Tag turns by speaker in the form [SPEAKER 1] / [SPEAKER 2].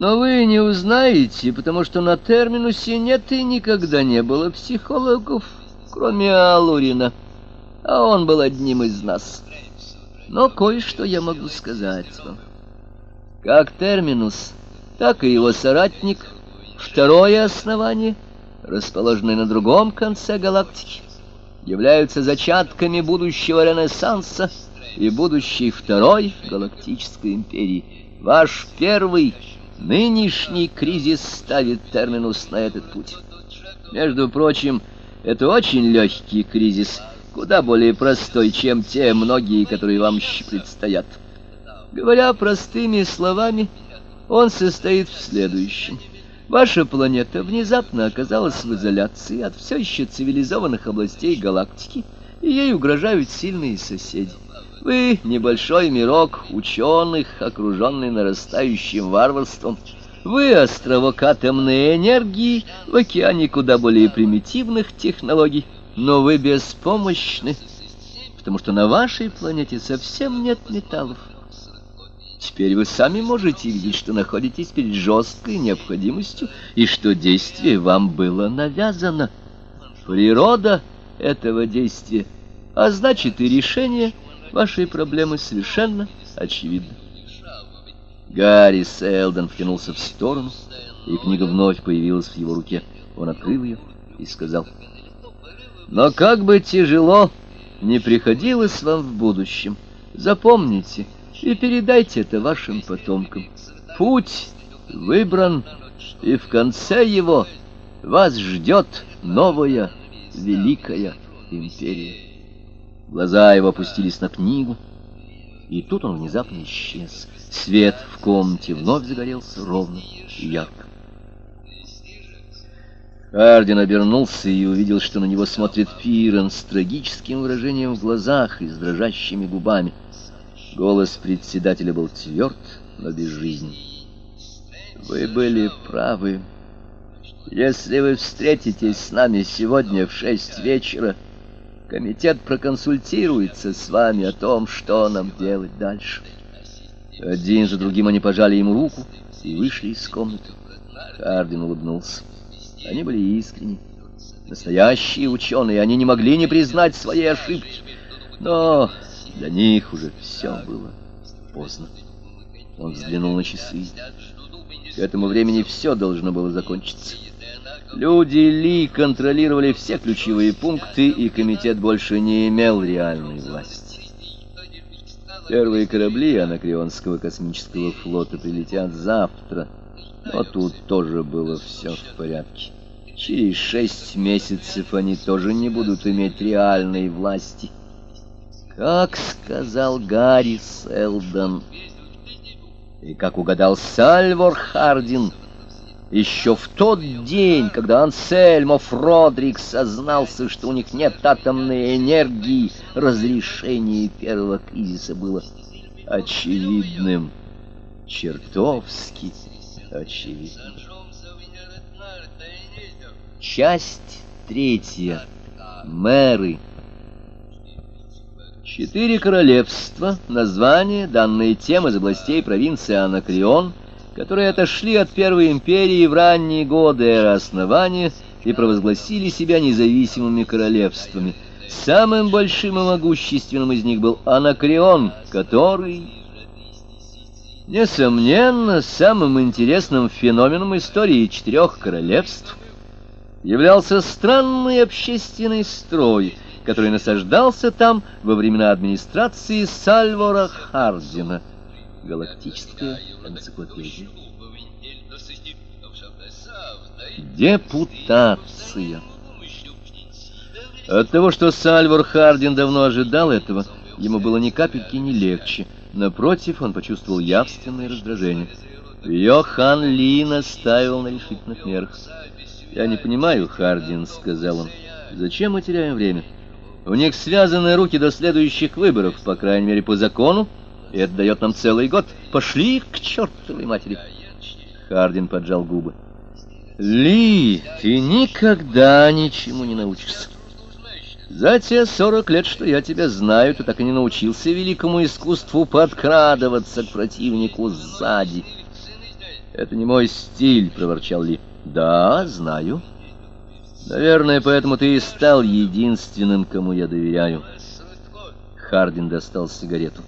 [SPEAKER 1] Но вы не узнаете, потому что на терминусе нет и никогда не было психологов, кроме Алурина, а он был одним из нас. Но кое-что я могу сказать вам. Как терминус, так и его соратник, второе основание, расположенное на другом конце галактики, являются зачатками будущего Ренессанса и будущей Второй Галактической империи. Ваш первый, нынешний кризис ставит терминус на этот путь. Между прочим, это очень легкий кризис, куда более простой, чем те многие, которые вам предстоят. Говоря простыми словами, он состоит в следующем. Ваша планета внезапно оказалась в изоляции от все еще цивилизованных областей галактики, и ей угрожают сильные соседи. Вы — небольшой мирок ученых, окруженный нарастающим варварством. Вы — островок атомной энергии в океане куда более примитивных технологий, но вы беспомощны, потому что на вашей планете совсем нет металлов. Теперь вы сами можете видеть, что находитесь перед жесткой необходимостью и что действие вам было навязано. Природа этого действия, а значит и решение вашей проблемы совершенно очевидно. Гарри Селдон втянулся в сторону, и книга вновь появилась в его руке. Он открыл ее и сказал, «Но как бы тяжело не приходилось вам в будущем, запомните — и передайте это вашим потомкам. Путь выбран, и в конце его вас ждет новая великая империя. Глаза его опустились на книгу, и тут он внезапно исчез. Свет в комнате вновь загорелся ровно и ярко. Хардин обернулся и увидел, что на него смотрит Пирон с трагическим выражением в глазах и с дрожащими губами. Голос председателя был тверд, но безжизненный. Вы были правы. Если вы встретитесь с нами сегодня в шесть вечера, комитет проконсультируется с вами о том, что нам делать дальше. Один за другим они пожали ему руку и вышли из комнаты. Хардин улыбнулся. Они были искренни. Настоящие ученые, они не могли не признать своей ошибки. Но для них уже все было поздно. Он взглянул на часы. К этому времени все должно было закончиться. Люди Ли контролировали все ключевые пункты, и комитет больше не имел реальной власти. Первые корабли Анакреонского космического флота прилетят завтра, но тут тоже было все в порядке. Через шесть месяцев они тоже не будут иметь реальной власти. Как сказал Гарри Селдон, и как угадал Сальвор Хардин, еще в тот день, когда Ансельмо Фродрик сознался, что у них нет атомной энергии, разрешение первого кризиса было очевидным, чертовски очевидным. Часть третья. Мэры. Четыре королевства, название, данные тем из областей провинции Анакреон, которые отошли от Первой империи в ранние годы эры основания и провозгласили себя независимыми королевствами. Самым большим и могущественным из них был Анакреон, который, несомненно, самым интересным феноменом истории четырех королевств являлся странный общественный строй – который насаждался там во времена администрации Сальвора Хардина. Галактическая энциклопедия. Депутация. От того, что Сальвор Хардин давно ожидал этого, ему было ни капельки не легче. Напротив, он почувствовал явственное раздражение. Йохан Ли настаивал на решительных мерах. «Я не понимаю, Хардин», — сказал он. «Зачем мы теряем время?» У них связаны руки до следующих выборов, по крайней мере, по закону, и это дает нам целый год. Пошли к чертовой матери. Хардин поджал губы. Ли, ты никогда ничему не научишься. За те сорок лет, что я тебя знаю, ты так и не научился великому искусству подкрадываться к противнику сзади. «Это не мой стиль», — проворчал Ли. «Да, знаю. Наверное, поэтому ты и стал единственным, кому я доверяю». Хардин достал сигарету.